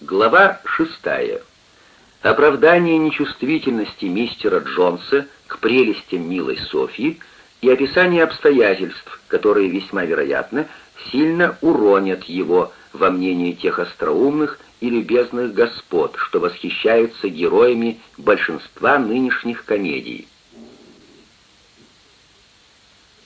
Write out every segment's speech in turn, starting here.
Глава шестая. Оправдание нечувствительности мистера Джонса к прелестям милой Софьи и описание обстоятельств, которые весьма вероятно сильно уронят его во мнении тех остроумных и любезных господ, что восхищаются героями большинства нынешних комедий.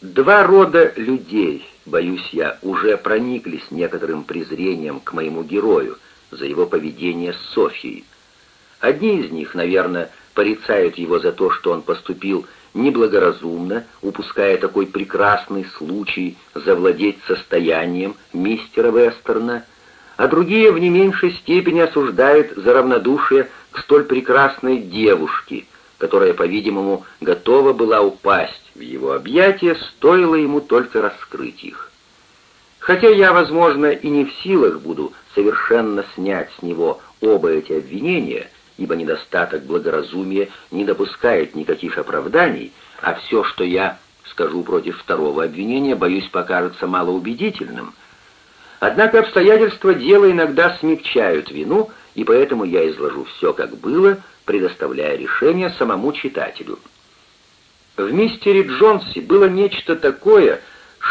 Два рода людей, боюсь я, уже прониклись некоторым презрением к моему герою — за его поведение с Софьей. Одни из них, наверное, порицают его за то, что он поступил неблагоразумно, упуская такой прекрасный случай завладеть состоянием мистера Вестерна, а другие в не меньшей степени осуждают за равнодушие к столь прекрасной девушке, которая, по-видимому, готова была упасть в его объятия, стоило ему только раскрыть их. Хотя я, возможно, и не в силах буду совершенно снять с него оба эти обвинения, ибо недостаток благоразумия не допускает никаких оправданий, а все, что я скажу против второго обвинения, боюсь, покажется малоубедительным. Однако обстоятельства дела иногда смягчают вину, и поэтому я изложу все, как было, предоставляя решение самому читателю. В «Мистере Джонсе» было нечто такое,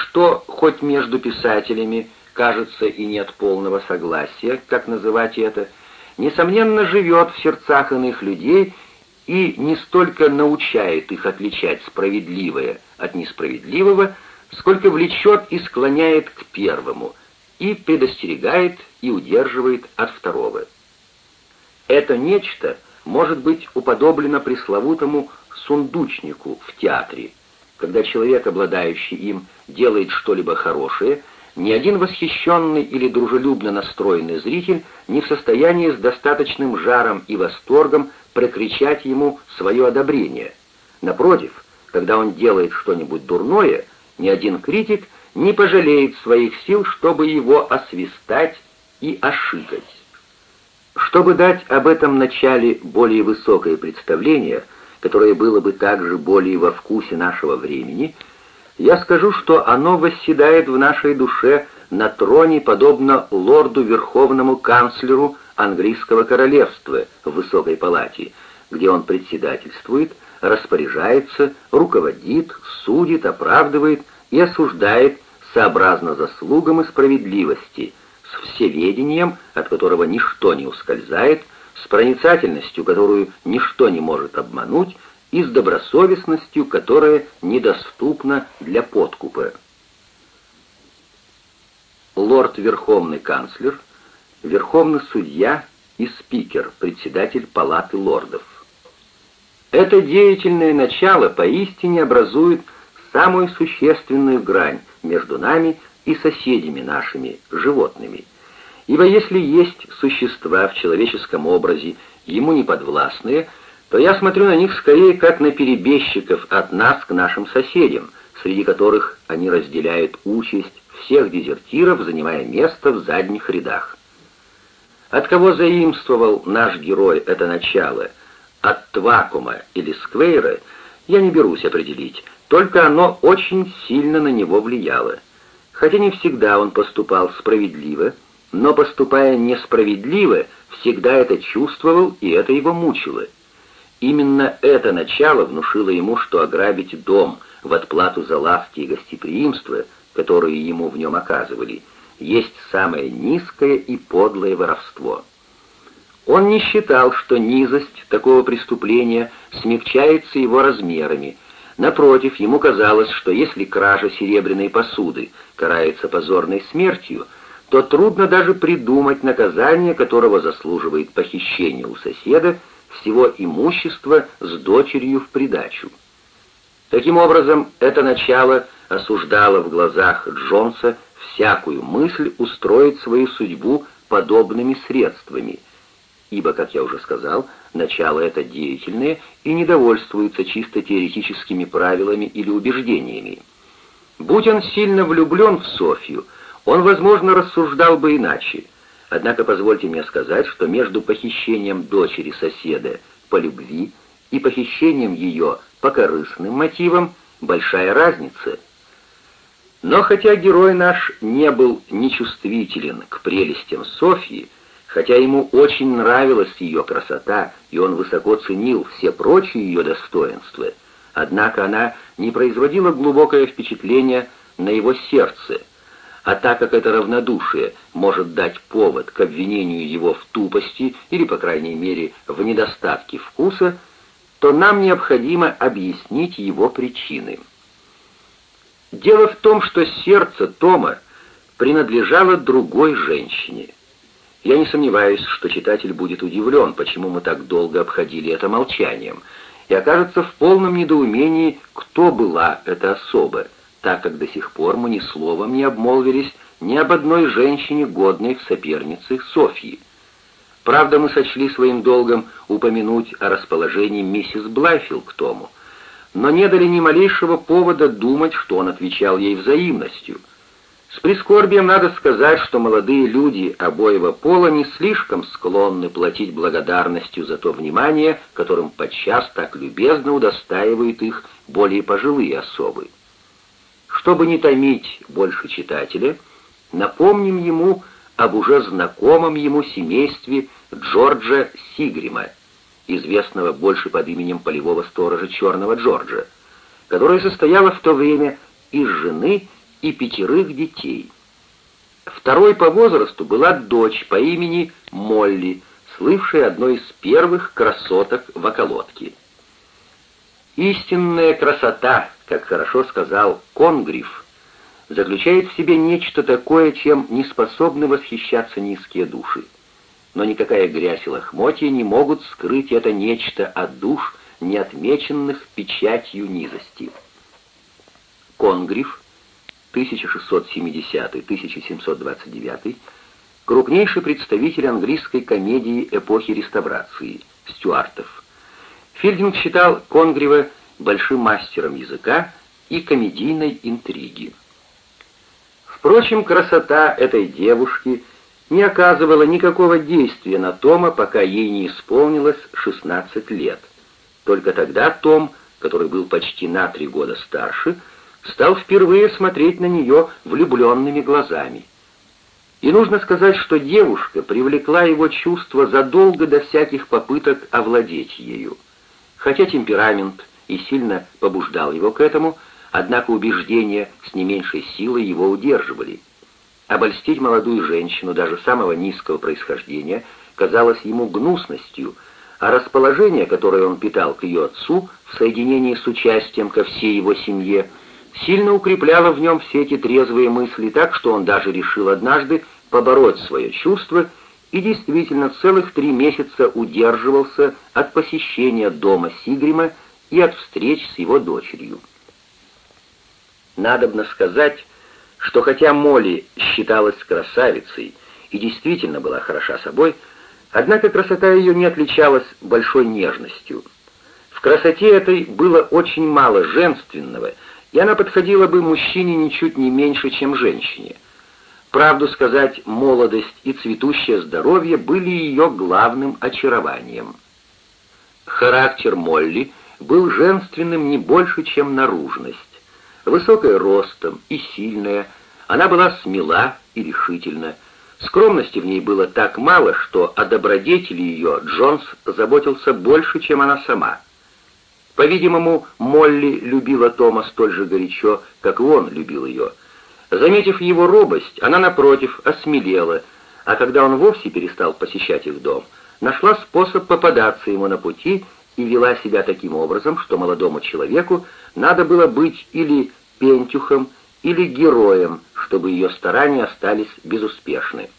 что, хоть между писателями, кажется, и нет полного согласия, как называть это, несомненно живет в сердцах иных людей и не столько научает их отличать справедливое от несправедливого, сколько влечет и склоняет к первому, и предостерегает и удерживает от второго. Это нечто может быть уподоблено пресловутому сундучнику в театре, когда человек, обладающий им, делает что-либо хорошее, ни один восхищенный или дружелюбно настроенный зритель не в состоянии с достаточным жаром и восторгом прокричать ему свое одобрение. Напротив, когда он делает что-нибудь дурное, ни один критик не пожалеет своих сил, чтобы его освистать и ошикать. Чтобы дать об этом начале более высокое представление, которое было бы также более во вкусе нашего времени – я скажу, что оно восседает в нашей душе на троне, подобно лорду-верховному канцлеру английского королевства в высокой палате, где он председательствует, распоряжается, руководит, судит, оправдывает и осуждает сообразно заслугам и справедливости, с всеведением, от которого ничто не ускользает, с проницательностью, которую ничто не может обмануть, и с добросовестностью, которая недоступна для подкупа. Лорд-верховный канцлер, верховный судья и спикер, председатель палаты лордов. Это деятельное начало поистине образует самую существенную грань между нами и соседями нашими, животными. Ибо если есть существа в человеческом образе, ему неподвластные – то я смотрю на них скорее как на перебежчиков от нас к нашим соседям, среди которых они разделяют участь всех дезертиров, занимая место в задних рядах. От кого заимствовал наш герой это начало, от Твакума или Сквейра, я не берусь определить, только оно очень сильно на него влияло. Хотя не всегда он поступал справедливо, но поступая несправедливо, всегда это чувствовал, и это его мучило. Именно это начало внушило ему, что ограбить дом в отплату за ласки и гостеприимство, которые ему в нем оказывали, есть самое низкое и подлое воровство. Он не считал, что низость такого преступления смягчается его размерами. Напротив, ему казалось, что если кража серебряной посуды карается позорной смертью, то трудно даже придумать наказание, которого заслуживает похищение у соседа всего имущества с дочерью в придачу. Таким образом, это начало осуждало в глазах Джонса всякую мысль устроить свою судьбу подобными средствами, ибо, как я уже сказал, начало это деятельное и не довольствуется чисто теоретическими правилами или убеждениями. Будь он сильно влюблен в Софью, он, возможно, рассуждал бы иначе – Однако позвольте мне сказать, что между похищением дочери соседа по любви и похищением ее по корыстным мотивам большая разница. Но хотя герой наш не был нечувствителен к прелестям Софьи, Хотя ему очень нравилась ее красота, и он высоко ценил все прочие ее достоинства, однако она не производила глубокое впечатление на его сердце, а так как это равнодушие может дать повод к обвинению его в тупости или, по крайней мере, в недостатке вкуса, то нам необходимо объяснить его причины. Дело в том, что сердце Тома принадлежало другой женщине — я не сомневаюсь, что читатель будет удивлен, почему мы так долго обходили это молчанием, и окажется в полном недоумении, кто была эта особа, так как до сих пор мы ни словом не обмолвились ни об одной женщине, годной в сопернице Софьи. Правда, мы сочли своим долгом упомянуть о расположении миссис Блайфилл к Тому, но не дали ни малейшего повода думать, что он отвечал ей взаимностью — с прискорбием надо сказать, что молодые люди обоего пола не слишком склонны платить благодарностью за то внимание, которым подчас так любезно удостаивают их более пожилые особы. Чтобы не томить больше читателя, напомним ему об уже знакомом ему семействе Джорджа Сигрима, известного больше под именем полевого сторожа Черного Джорджа, которое состояло в то время из жены и пятерых детей. Второй по возрасту была дочь по имени Молли, слывшая одной из первых красоток в околотке. Истинная красота, как хорошо сказал Конгриф, заключает в себе нечто такое, чем не способны восхищаться низкие души. Но никакая грязь и лохмотья не могут скрыть это нечто от душ, не отмеченных печатью низости. Конгриф 1670-1729, крупнейший представитель английской комедии эпохи реставрации, Стюартов. Филдинг считал Конгрева большим мастером языка и комедийной интриги. Впрочем, красота этой девушки не оказывала никакого действия на Тома, пока ей не исполнилось 16 лет. Только тогда Том, который был почти на три года старше, стал впервые смотреть на нее влюбленными глазами. И нужно сказать, что девушка привлекла его чувства задолго до всяких попыток овладеть ею. Хотя темперамент и сильно побуждал его к этому, однако убеждения с не меньшей силой его удерживали. Обольстить молодую женщину даже самого низкого происхождения казалось ему гнусностью, а расположение, которое он питал к ее отцу в соединении с участием ко всей его семье – сильно укрепляла в нем все эти трезвые мысли так, что он даже решил однажды побороть свое чувство и действительно целых три месяца удерживался от посещения дома Сигрима и от встреч с его дочерью. Надобно сказать, что хотя Молли считалась красавицей и действительно была хороша собой, однако красота ее не отличалась большой нежностью. В красоте этой было очень мало женственного — и она подходила бы мужчине ничуть не меньше, чем женщине. Правду сказать, молодость и цветущее здоровье были ее главным очарованием. Характер Молли был женственным не больше, чем наружность. Высокая ростом и сильная, она была смела и решительна. Скромности в ней было так мало, что о добродетели ее Джонс заботился больше, чем она сама. По-видимому, Молли любила Тома столь же горячо, как и он любил ее. Заметив его робость, она, напротив, осмелела, а когда он вовсе перестал посещать их дом, нашла способ попадаться ему на пути и вела себя таким образом, что молодому человеку надо было быть или пентюхом, или героем, чтобы ее старания остались безуспешны.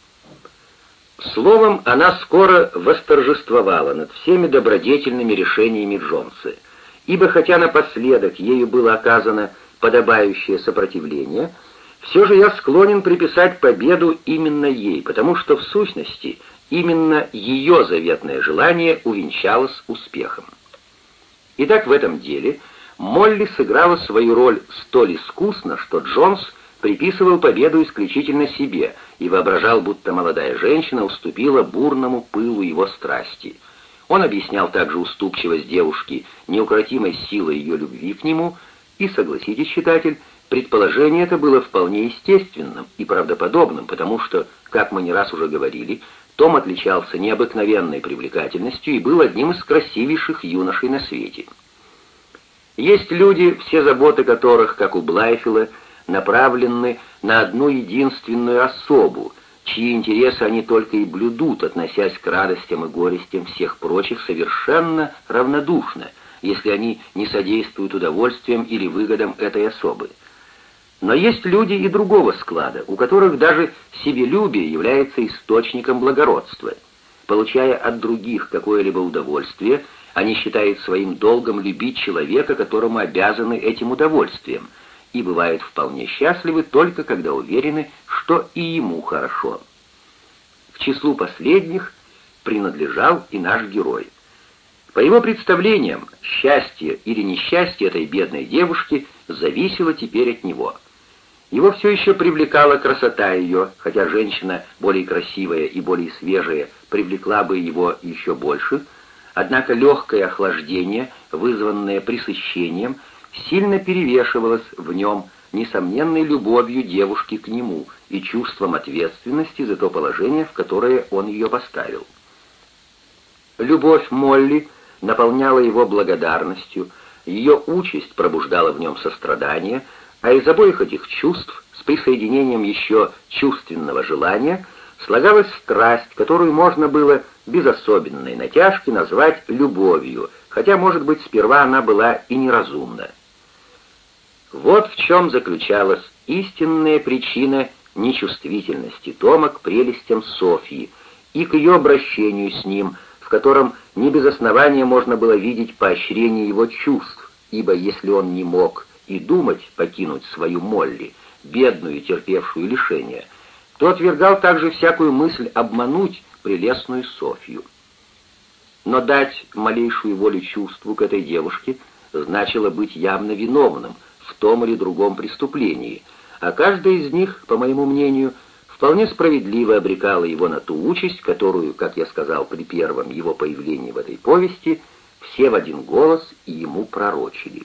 Словом, она скоро восторжествовала над всеми добродетельными решениями Джонса — ибо хотя напоследок ею было оказано подобающее сопротивление, все же я склонен приписать победу именно ей, потому что в сущности именно ее заветное желание увенчалось успехом. Итак, в этом деле Молли сыграла свою роль столь искусно, что Джонс приписывал победу исключительно себе и воображал, будто молодая женщина уступила бурному пылу его страсти — он объяснял также уступчивость девушки неукротимой силой ее любви к нему, и, согласитесь, читатель, предположение это было вполне естественным и правдоподобным, потому что, как мы не раз уже говорили, Том отличался необыкновенной привлекательностью и был одним из красивейших юношей на свете. Есть люди, все заботы которых, как у Блайфила, направлены на одну единственную особу, чьи интересы они только и блюдут, относясь к радостям и горестям всех прочих совершенно равнодушно, если они не содействуют удовольствием или выгодам этой особы. Но есть люди и другого склада, у которых даже себелюбие является источником благородства. Получая от других какое-либо удовольствие, они считают своим долгом любить человека, которому обязаны этим удовольствием – и бывают вполне счастливы только когда уверены, что и ему хорошо. К числу последних принадлежал и наш герой. По его представлениям, счастье или несчастье этой бедной девушки зависело теперь от него. Его все еще привлекала красота ее, хотя женщина более красивая и более свежая привлекла бы его еще больше, однако легкое охлаждение, вызванное пресыщением, сильно перевешивалось в нем несомненной любовью девушки к нему и чувством ответственности за то положение, в которое он ее поставил. Любовь Молли наполняла его благодарностью, ее участь пробуждала в нем сострадание, а из обоих этих чувств, с присоединением еще чувственного желания, слагалась страсть, которую можно было без особенной натяжки назвать любовью, хотя, может быть, сперва она была и неразумна. Вот в чем заключалась истинная причина нечувствительности Тома к прелестям Софьи и к ее обращению с ним, в котором не без основания можно было видеть поощрение его чувств, ибо если он не мог и думать покинуть свою Молли, бедную и терпевшую лишение, то отвергал также всякую мысль обмануть прелестную Софью. Но дать малейшую волю чувству к этой девушке значило быть явно виновным — в том или другом преступлении, а каждая из них, по моему мнению, вполне справедливо обрекала его на ту участь, которую, как я сказал при первом его появлении в этой повести, все в один голос и ему пророчили.